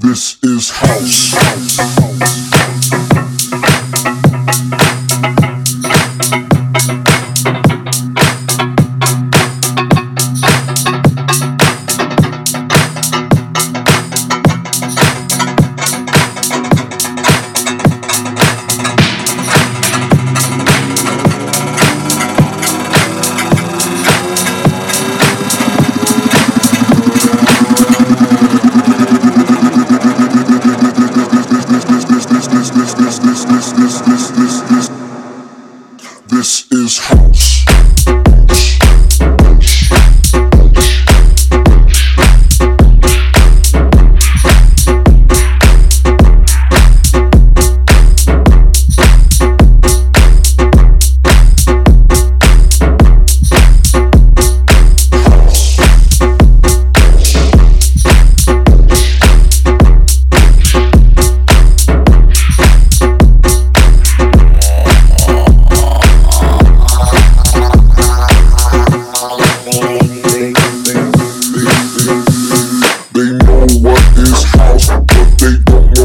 This is house. This this, this, this is house.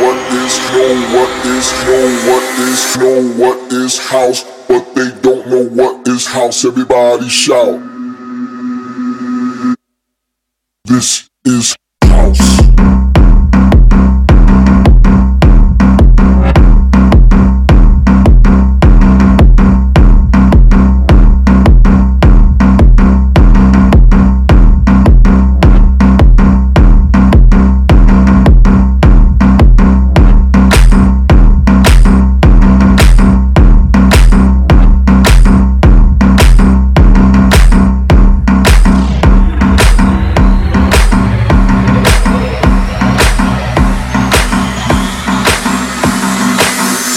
what is no what is no what is no what is no what is house but they don't know what is house. Everybody shout. This is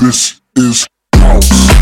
this is house